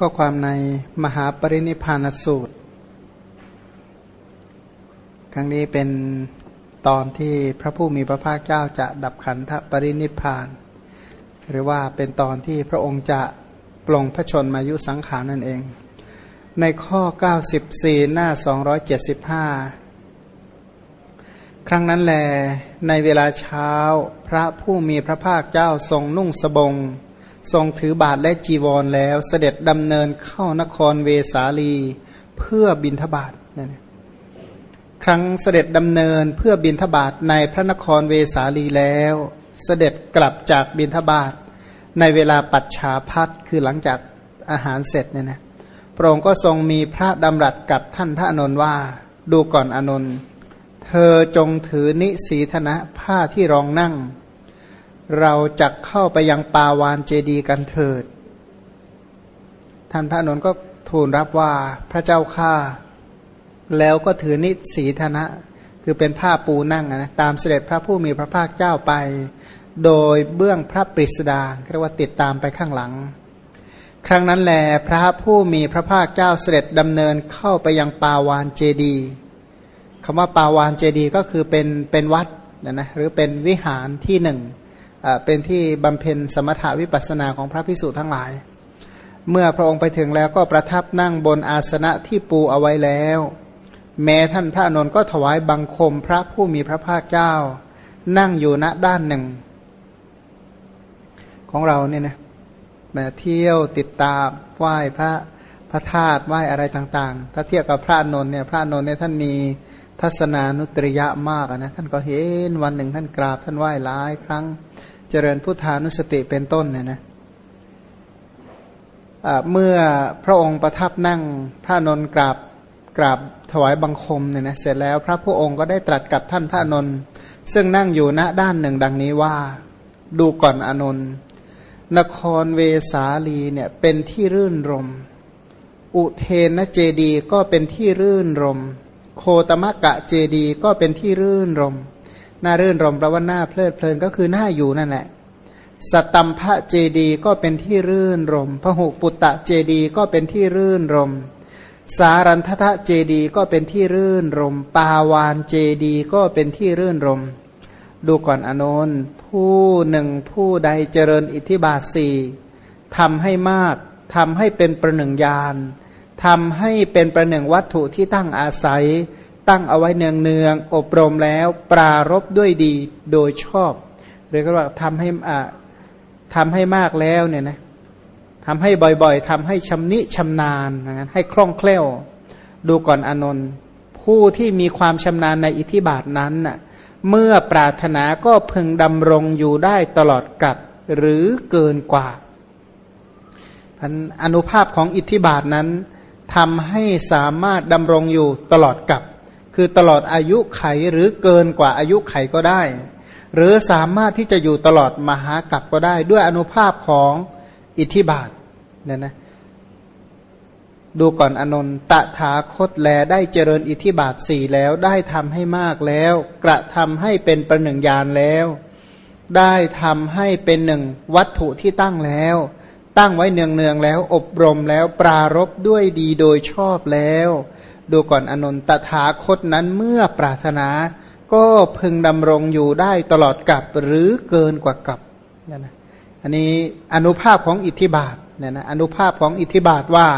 ก็ความในมหาปรินิพานสูตร ครั้งนี้เป็นตอนที่พระผู้มีพระภาคเจ้าจะดับขันธปรินิพาน หรือว่าเป็นตอนที่พระองค์จะปลงพระชนมายุสังขารนั่นเอง ในข้อ 94 หน้า 275 ครั้งนั้นแลในเวลาเช้าพระผู้มีพระภาคเจ้าทรงนุ่งสบง ทรงถือบาทและจีวรแล้วเสด็จดำเนินเข้านครเวสาลีเพื่อบินทบาทนั่นครั้งเสด็จดำเนินเพื่อบินทบาทในพระนครเวสาลีแล้ว เสด็จกลับจากบินทบาทในเวลาปัจฉาพัดคือหลังจากอาหารเสร็จเนี่ยนะพระองค์ก็ทรงมีพระดำรัสกับท่านพระอนนท์ว่า ดูก่อนอนนท์เธอจงถือนิสีธนะผ้าที่รองนั่ง เราจะเข้าไปยังปาวานเจดีกันเถิด ท่านพระนนท์ก็ทูลรับว่าพระเจ้าข้าแล้วก็ถือนิสีธนะ คือเป็นผ้าปูนั่งนะตามเสด็จพระผู้มีพระภาคเจ้าไป โดยเบื้องพระปริสดาเรียกว่าติดตามไปข้างหลัง ครั้งนั้นแลพระผู้มีพระภาคเจ้าเสด็จดำเนินเข้าไปยังปาวานเจดีคำว่าปาวานเจดีก็คือเป็นเป็นวัดนะนะหรือเป็นวิหารที่หนึ่ง เป็นที่บำเพ็ญสมถาวิปัสนาของพระพิสุทั้งหลาย เมื่อพระองค์ไปถึงแล้วก็ประทับนั่งบนอาสนะที่ปูเอาไว้แล้ว แม้ท่านพระนนท์ก็ถวายบังคมพระผู้มีพระภาคเจ้า นั่งอยู่ณด้านหนึ่ง ของเราเนี่ยนะมาเที่ยวติดตามไหว้พระพระธาตุไหว้อะไรต่างๆ ถ้าเทียบกับพระนนท์เนี่ยพระนนท์เนี่ยท่านมีทัศนานุตริยะมากนะท่านก็เห็นวันหนึ่งท่านกราบท่านไหว้หลายครั้ง จริญพุทธานุสติเป็นต้นเนี่ยนะเมื่อพระองค์ประทับนั่งพระนนกราบกราบถวายบังคมเนี่ยนะเสร็จแล้วพระผู้องค์ก็ได้ตรัสกับท่านพระนนซึ่งนั่งอยู่ณด้านหนึ่งดังนี้ว่าดูก่อนอนนนครเวสาลีเนี่ยเป็นที่รื่นรม อุเทนเจดีก็เป็นที่รื่นรม โคตมะกะเจดีก็เป็นที่รื่นรมน่ารื่นรมแปลว่าน่าเพลิดเพลินก็คือน่าอยู่นั่นแหละ สตัมพระเจดีก็เป็นที่รื่นรมพหุปุตตะเจดีก็เป็นที่รื่นรม สารันทะเจดีก็เป็นที่รื่นรม ปาวานเจดีก็เป็นที่รื่นรม ดูก่อนอนนท์ผู้หนึ่งผู้ใดเจริญอิทธิบาทสี่ทำให้มากทำให้เป็นประหนึ่งยานทำให้เป็นประหนึ่งวัตถุที่ตั้งอาศัย ตั้งเอาไว้เนืองเนืองอบรมแล้ว ปรารบด้วยดีโดยชอบเรียกว่าทำให้อ่า ทำให้มากแล้วเนี่ยนะทำให้บ่อยๆทำให้ชำนิชำนาญนะให้คล่องแคล่ว ดูก่อนอนนท์ผู้ที่มีความชำนาญในอิทธิบาทนั้นน่ะเมื่อปรารถนาก็พึงดำรงอยู่ได้ตลอดกับหรือเกินกว่าอนุภาพของอิทธิบาทนั้นทำให้สามารถดำรงอยู่ตลอดกับ คือตลอดอายุไขหรือเกินกว่าอายุไขก็ได้ หรือสามารถที่จะอยู่ตลอดมหากัปก็ได้ ด้วยอนุภาพของอิทธิบาทเนี่ยนะดูก่อนอนนตถาคตแลได้เจริญอิทธิบาทสี่แล้วได้ทำให้มากแล้ว กระทำให้เป็นประหนึ่งยานแล้ว ได้ทำให้เป็นหนึ่งวัตถุที่ตั้งแล้ว ตั้งไว้เนืองเนืองแล้ว อบรมแล้วปรารบด้วยดีโดยชอบแล้ว ดูก่อนอนนตถาคตนั้นเมื่อปรารถนา ก็พึงดำรงอยู่ได้ตลอดกับหรือเกินกว่ากับนี่นะอันนี้อนุภาพของอิทธิบาทเนี่ยนะอนุภาพของอิทธิบาทว่า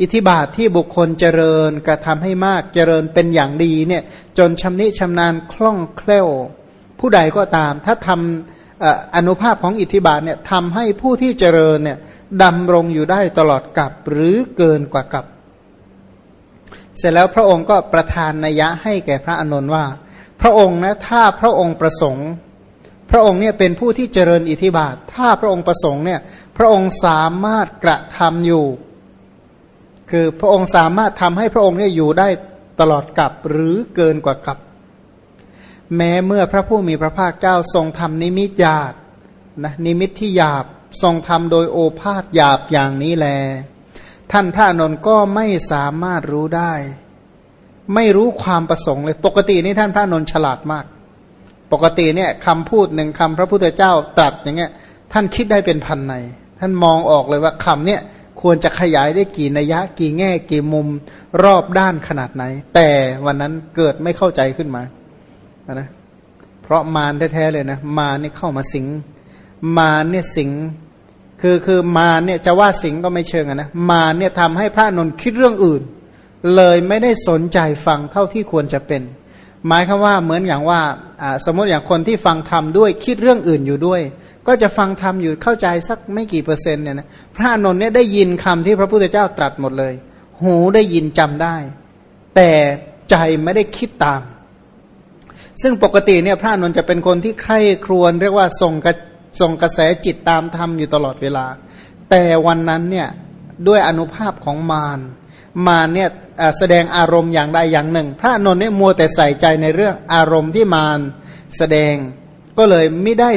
อิทธิบาทที่บุคคลเจริญกระทาให้มากเจริญเป็นอย่างดีเนี่ยจนชำนิชำนาญคล่องแคล่ว ผู้ใดก็ตาม ถ้าทำอนุภาพของอิทธิบาทเนี่ยทำให้ผู้ที่เจริญเนี่ยดำรงอยู่ได้ตลอดกับหรือเกินกว่ากับ เสร็จแล้วพระองค์ก็ประทานนัยยะให้แก่พระอานนท์ว่า ระองค์นะถ้าพระองค์ประสงค์ พระองค์เนี่ยเป็นผู้ที่เจริญอิทธิบาท ถ้าพระองค์ประสงค์เนี่ยพระองค์สามารถกระทำอยู่ คือพระองค์สามารถทำให้พระองค์เนี่ยอยู่ได้ตลอดกับหรือเกินกว่ากับ แม้เมื่อพระผู้มีพระภาคเจ้าทรงทำนิมิตหยาบนะนิมิตที่หยาบทรงทำโดยโอภาษหยาบอย่างนี้แล ท่านพระนนท์ก็ไม่สามารถรู้ได้ ไม่รู้ความประสงค์เลย ปกตินี่ท่านพระนนท์ฉลาดมาก ปกติเนี่ยคำพูดหนึ่งคำพระพุทธเจ้าตรัสอย่างเงี้ย ท่านคิดได้เป็นพันใน ท่านมองออกเลยว่าคำเนี่ยควรจะขยายได้กี่นัยยะ กี่แง่ กี่มุมรอบด้านขนาดไหน แต่วันนั้นเกิดไม่เข้าใจขึ้นมานะเพราะมารแท้ๆเลยนะ มารนี่เข้ามาสิง มารเนี่ยสิงคือคือมาเนี่ยจะว่าสิงก็ไม่เชิงนะมาเนี่ยทำให้พระนนท์คิดเรื่องอื่น เลยไม่ได้สนใจฟังเท่าที่ควรจะเป็น หมายคือว่าเหมือนอย่างว่าสมมติอย่างคนที่ฟังธรรมด้วยคิดเรื่องอื่นอยู่ด้วย ก็จะฟังธรรมอยู่เข้าใจสักไม่กี่เปอร์เซ็นต์เนี่ยนะพระนนท์เนี่ยได้ยินคำที่พระพุทธเจ้าตรัสหมดเลย หูได้ยินจำได้ แต่ใจไม่ได้คิดตาม ซึ่งปกติเนี่ยพระนนท์จะเป็นคนที่ใคร่ครวญเรียกว่าทรงกระส่งกระแสจิตตามธรรมอยู่ตลอดเวลา แต่วันนั้นเนี่ยด้วยอนุภาพของมาร มารเนี่ยแสดงอารมณ์อย่างใดอย่างหนึ่ง พระนนท์เนี่ยมัวแต่ใส่ใจในเรื่องอารมณ์ที่มารแสดงก็เลยไม่ได้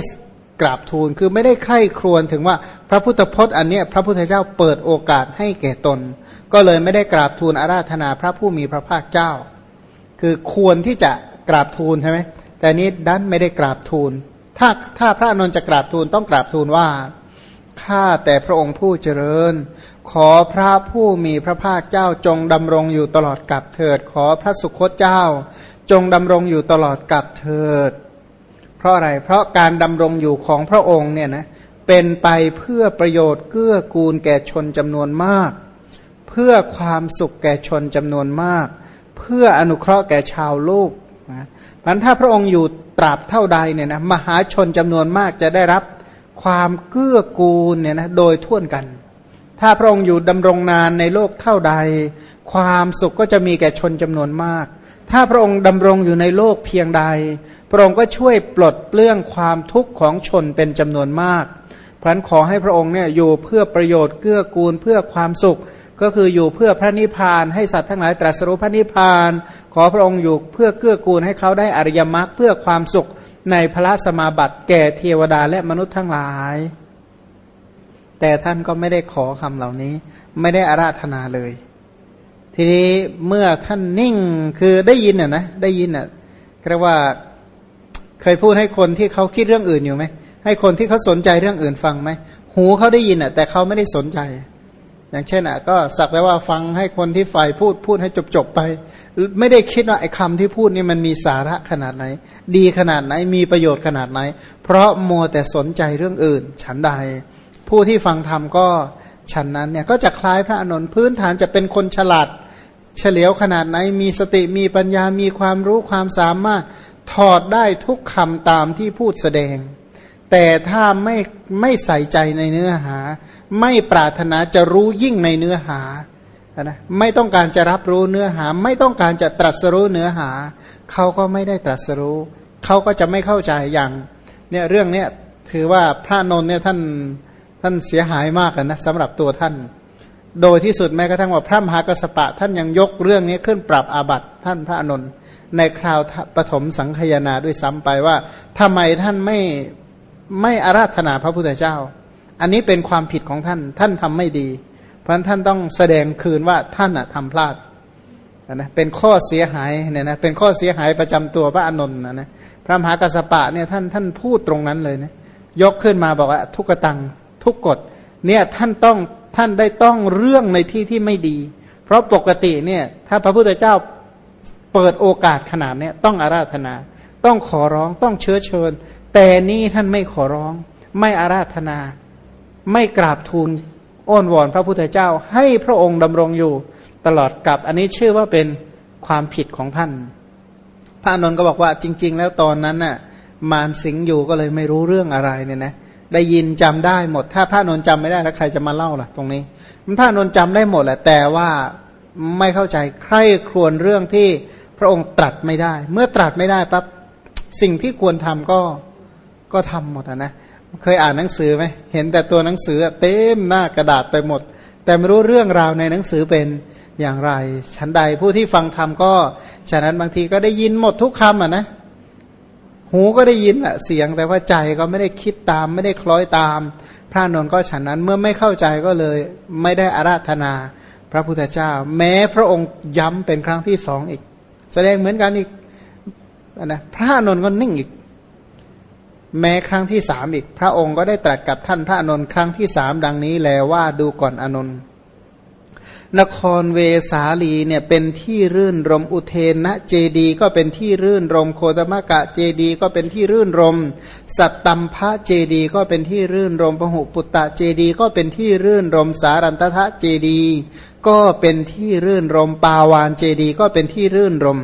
กราบทูลคือไม่ได้ใคร่ครวญถึงว่าพระพุทธพจน์อันเนี้ยพระพุทธเจ้าเปิดโอกาสให้แก่ตน ก็เลยไม่ได้กราบทูลอาราธนาพระผู้มีพระภาคเจ้า คือควรที่จะกราบทูลใช่ไหมแต่นี้ดันไม่ได้กราบทูล ถ้าถ้าพระนนท์จะกราบทูลต้องกราบทูลว่าข้าแต่พระองค์ผู้เจริญ ขอพระผู้มีพระภาคเจ้าจงดำรงอยู่ตลอดกับเถิด ขอพระสุคตเจ้า จงดำรงอยู่ตลอดกับเถิด เพราะอะไร เพราะการดำรงอยู่ของพระองค์เนี่ยนะเป็นไปเพื่อประโยชน์เกื้อกูลแก่ชนจำนวนมาก เพื่อความสุขแก่ชนจำนวนมาก เพื่ออนุเคราะห์แก่ชาวโลกนะมันถ้าพระองค์อยู่ตราบเท่าใดเนี่ยนะมหาชนจำนวนมากจะได้รับความเกื้อกูลเนี่ยนะโดยทั่วกัน ถ้าพระองค์อยู่ดำรงนานในโลกเท่าใด ความสุขก็จะมีแก่ชนจำนวนมาก ถ้าพระองค์ดำรงอยู่ในโลกเพียงใด พระองค์ก็ช่วยปลดเปลื้องความทุกข์ของชนเป็นจำนวนมากเพราะนั้นขอให้พระองค์เนี่ยอยู่เพื่อประโยชน์เกื้อกูลเพื่อความสุข ก็คืออยู่เพื่อพระนิพพานให้สัตว์ทั้งหลายตรัสรู้พระนิพพาน ขอพระองค์อยู่เพื่อเกื้อกูลให้เขาได้อริยมรรคเพื่อความสุขในพระสมาบัติแก่เทวดาและมนุษย์ทั้งหลาย แต่ท่านก็ไม่ได้ขอคำเหล่านี้ ไม่ได้อาราธนาเลย ทีนี้เมื่อท่านนิ่งคือได้ยินอะนะได้ยินอะเรียกว่าเคยพูดให้คนที่เขาคิดเรื่องอื่นอยู่ไหมให้คนที่เขาสนใจเรื่องอื่นฟังไหมหูเขาได้ยินอะ แต่เขาไม่ได้สนใจ อย่างเช่นอะ ก็สักแต่ว่าฟังให้คนที่ฝ่ายพูดพูดให้จบจบไป ไม่ได้คิดว่าไอ้คำที่พูดนี่มันมีสาระขนาดไหน ดีขนาดไหนมีประโยชน์ขนาดไหน เพราะมัวแต่สนใจเรื่องอื่น ฉันใด ผู้ที่ฟังธรรมก็ฉันนั้นเนี่ยก็จะคล้ายพระอนุนพื้นฐานจะเป็นคนฉลาด เฉลียวขนาดไหนมีสติมีปัญญามีความรู้ความสามารถถอดได้ทุกคำตามที่พูดแสดง แต่ถ้าไม่ไม่ใส่ใจในเนื้อหา ไม่ปรารถนาจะรู้ยิ่งในเนื้อหานะไม่ต้องการจะรับรู้เนื้อหา ไม่ต้องการจะตรัสรู้เนื้อหา เขาก็ไม่ได้ตรัสรู้ เขาก็จะไม่เข้าใจอย่างเนี่ยเรื่องเนี้ยถือว่าพระนนท์เนี่ยท่าน ท่านเสียหายมากนะสำหรับตัวท่าน โดยที่สุดแม้กระทั่งว่าพระมหากรสปะ ท่านยังยกเรื่องนี้ขึ้นปรับอาบัติท่านพระนนท์ในคราวปฐมสังคยนาด้วยซ้ำไปว่าทำไมท่านไม่ไม่อาราธนาพระพุทธเจ้า อันนี้เป็นความผิดของท่าน ท่านทำไม่ดี เพราะท่านต้องแสดงคืนว่าท่านอะทำพลาดนะเป็นข้อเสียหายเนี่ยนะเป็นข้อเสียหายประจำตัวพระอนนนะนะพระมหากัสปะเนี่ยท่านท่านพูดตรงนั้นเลยนะยกขึ้นมาบอกว่าทุกตัง ทุกกฎเนี่ยท่านต้องท่านได้ต้องเรื่องในที่ที่ไม่ดี เพราะปกติเนี่ยถ้าพระพุทธเจ้าเปิดโอกาสขนาดเนี้ยต้องอาราธนา ต้องขอร้องต้องเชื้อเชิญ แต่นี่ท่านไม่ขอร้อง ไม่อาราธนา ไม่กราบทูลอ้อนวอนพระพุทธเจ้าให้พระองค์ดำรงอยู่ตลอดกับอันนี้ชื่อว่าเป็นความผิดของท่าน พระนนท์ก็บอกว่าจริง ๆ แล้วตอนนั้นน่ะมารสิงอยู่ก็เลยไม่รู้เรื่องอะไรเนี่ยนะ ได้ยินจำได้หมด ถ้าพระนนท์จำไม่ได้แล้วใครจะมาเล่าล่ะ ตรงนี้พระนนท์จำได้หมดแหละ แต่ว่าไม่เข้าใจใครครวญเรื่องที่พระองค์ตรัสไม่ได้ เมื่อตรัสไม่ได้ปั๊บสิ่งที่ควรทำก็ก็ทำหมดนะเคยอ่านหนังสือไหมเห็นแต่ตัวหนังสือเต็มหน้ากระดาษไปหมด แต่ไม่รู้เรื่องราวในหนังสือเป็นอย่างไร ฉันใดผู้ที่ฟังธรรมก็ ฉะนั้นบางทีก็ได้ยินหมดทุกคำอะนะ หูก็ได้ยินอะเสียงแต่ว่าใจก็ไม่ได้คิดตาม ไม่ได้คล้อยตาม พระนนท์ก็ฉันนั้นเมื่อไม่เข้าใจก็เลยไม่ได้อาราธนาพระพุทธเจ้า แม้พระองค์ย้ำเป็นครั้งที่สองอีก แสดงเหมือนกันอีกนะพระนนท์ก็นิ่งอีก แม้ครั้งที่สามอีก พระองค์ก็ได้ตรัสกับท่านพระนนท์ครั้งที่สามดังนี้แล้วว่าดูก่อนอนนท์ นครเวสาลีเนี่ยเป็นที่รื่นรมอุเทนะเจดีก็เป็นที่รื่นรมโคตมะกะเจดีก็เป็นที่รื่นรม สัตตัมพระเจดีก็เป็นที่รื่นรมพหุปุตตะเจดีก็เป็นที่รื่นรมสารันตทะเจดีก็เป็นที่รื่นรมปาวานเจดีก็เป็นที่รื่นรม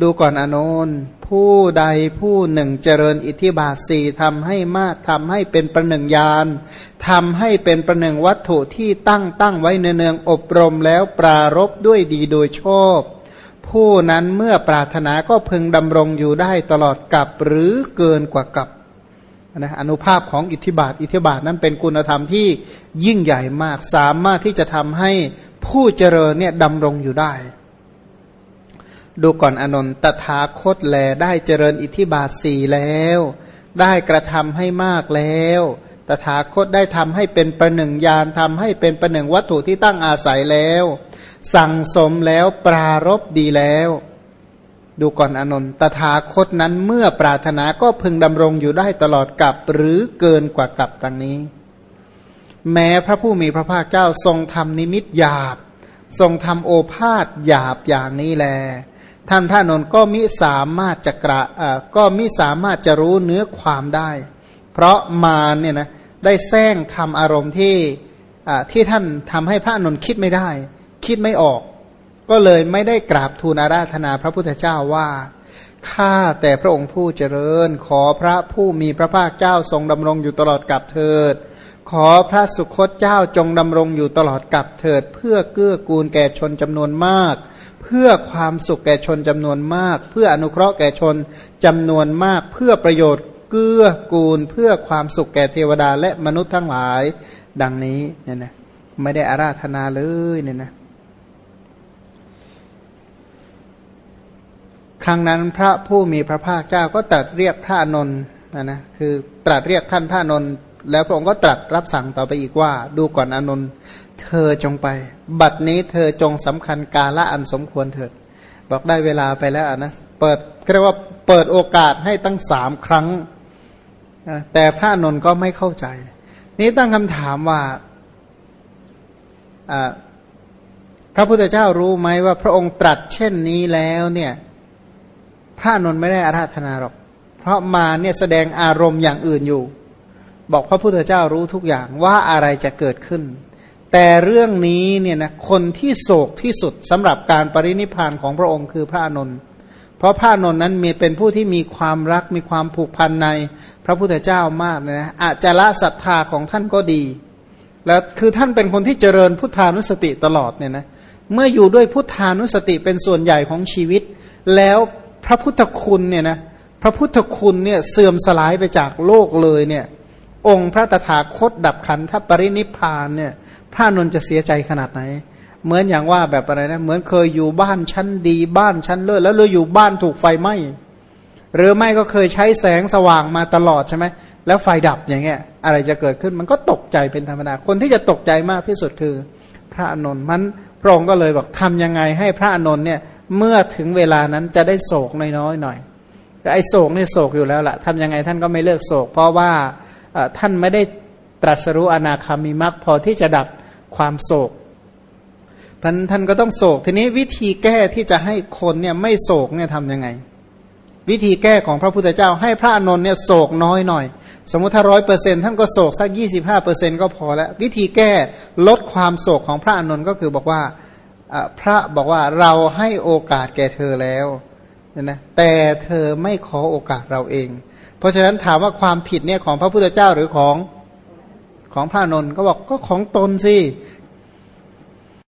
ดูก่อนอนน ผู้ใดผู้หนึ่งเจริญอิทธิบาทสี่ทำให้มากทำให้เป็นประหนึ่งยานทำให้เป็นประหนึ่งวัตถุที่ตั้งตั้งไว้เนืองอบรมแล้วปรารบด้วยดีโดยชอบผู้นั้นเมื่อปรารถนาก็พึงดำรงอยู่ได้ตลอดกับหรือเกินกว่ากับนะอนุภาพของอิทธิบาท อิทธิบาทนั้นเป็นคุณธรรมที่ยิ่งใหญ่มากสามารถที่จะทำให้ผู้เจริญเนี่ยดำรงอยู่ได้ ดูก่อนอนนท์ตถาคตแลได้เจริญอิทธิบาทสี่แล้ว ได้กระทำให้มากแล้ว ตถาคตได้ทำให้เป็นประหนึ่งยานทำให้เป็นประหนึ่งวัตถุที่ตั้งอาศัยแล้ว สั่งสมแล้วปรารบดีแล้ว ดูก่อนอนนท์ตถาคตนั้นเมื่อปรารถนาก็พึงดำรงอยู่ได้ตลอดกับหรือเกินกว่ากับดังนี้ แม้พระผู้มีพระภาคเจ้าทรงทำนิมิตหยาบ ทรงทำโอภาษหยาบอย่างนี้แล ท่านพระนนท์ก็มิสามารถจะกระก็มิสามารถจะรู้เนื้อความได้ เพราะมารเนี่ยนะได้แซงทำอารมณ์ที่ที่ท่านทำให้พระนนท์คิดไม่ได้ คิดไม่ออก ก็เลยไม่ได้กราบทูลอาราธนาพระพุทธเจ้าว่าข้าแต่พระองค์ผู้เจริญ ขอพระผู้มีพระภาคเจ้าทรงดำรงอยู่ตลอดกับเถิด ขอพระสุคตเจ้าจงดำรงอยู่ตลอดกับเถิด เพื่อเกื้อกูลแก่ชนจำนวนมาก เพื่อความสุขแก่ชนจำนวนมาก เพื่ออนุเคราะห์แก่ชนจำนวนมาก เพื่อประโยชน์เกื้อกูล เพื่อความสุขแก่เทวดาและมนุษย์ทั้งหลาย ดังนี้เนี่ยนะไม่ได้อาราธนาเลยเนี่ยนะครั้งนั้นพระผู้มีพระภาคเจ้าก็ตรัสเรียกพระนนท์นะนะคือตรัสเรียกท่านพระนนท์ แล้วพระองค์ก็ตรัสรับสั่งต่อไปอีกว่า ดูก่อนอนนท์เธอจงไป บัดนี้เธอจงสำคัญกาละอันสมควรเถิด บอกได้เวลาไปแล้วนะเปิดเรียกว่าเปิดโอกาสให้ตั้งสามครั้ง แต่พระนนท์ก็ไม่เข้าใจ นี้ตั้งคำถามว่าพระพุทธเจ้ารู้ไหมว่าพระองค์ตรัสเช่นนี้แล้วเนี่ยพระนนท์ไม่ได้อาราธนาหรอก เพราะมาเนี่ยแสดงอารมณ์อย่างอื่นอยู่ บอกพระพุทธเจ้ารู้ทุกอย่างว่าอะไรจะเกิดขึ้น แต่เรื่องนี้เนี่ยนะคนที่โศกที่สุดสำหรับการปรินิพานของพระองค์คือพระอนนทเพราะพระอนนท์นั้นมีเป็นผู้ที่มีความรักมีความผูกพันในพระพุทธเจ้ามากนะอาจจะละศรัทธาของท่านก็ดี แล้วคือท่านเป็นคนที่เจริญพุทธานุสติตลอดเนี่ยนะเมื่ออยู่ด้วยพุทธานุสติเป็นส่วนใหญ่ของชีวิต แล้วพระพุทธคุณเนี่ยนะพระพุทธคุณเนี่ยเสื่อมสลายไปจากโลกเลยเนี่ย องค์พระตถาคตดับขันธปรินิพานเนี่ย พระนนจะเสียใจขนาดไหน เหมือนอย่างว่าแบบอะไรนะ เหมือนเคยอยู่บ้านชั้นดี บ้านชั้นเลิศแล้วเราอยู่บ้านถูกไฟไหม้หรือไม่ก็เคยใช้แสงสว่างมาตลอดใช่ไหมแล้วไฟดับอย่างเงี้ย อะไรจะเกิดขึ้นมันก็ตกใจเป็นธรรมดา คนที่จะตกใจมากที่สุดคือ พระอนนท์มันพระองค์ก็เลยบอกทำยังไงให้พระอนนท์เนี่ยเมื่อถึงเวลานั้นจะได้โศกน้อยๆหน่อยแต่ไอ้โศกเนี่ยโศกอยู่แล้วล่ะทำยังไงท่านก็ไม่เลิกโศก เพราะว่า ท่านไม่ได้ตรัสรู้อนาคามีมรรคพอที่จะดับความโศกท่านท่านก็ต้องโศก ทีนี้วิธีแก้ที่จะให้คนเนี่ยไม่โศกเนี่ยทำยังไง วิธีแก้ของพระพุทธเจ้าให้พระอนนท์เนี่ยโศกน้อยหน่อย สมมติถ้าร้อยเปอร์เซ็นท่านก็โศกสักยี่สิบห้าเปอร์เซ็นก็พอแล้ว วิธีแก้ลดความโศกของพระอนนท์ก็คือบอกว่าพระบอกว่าเราให้โอกาสแก่เธอแล้วนะแต่เธอไม่ขอโอกาสเราเอง เพราะฉะนั้นถามว่าความผิดเนี่ยของพระพุทธเจ้าหรือของของพระนนท์ก็บอกก็ของตนสิ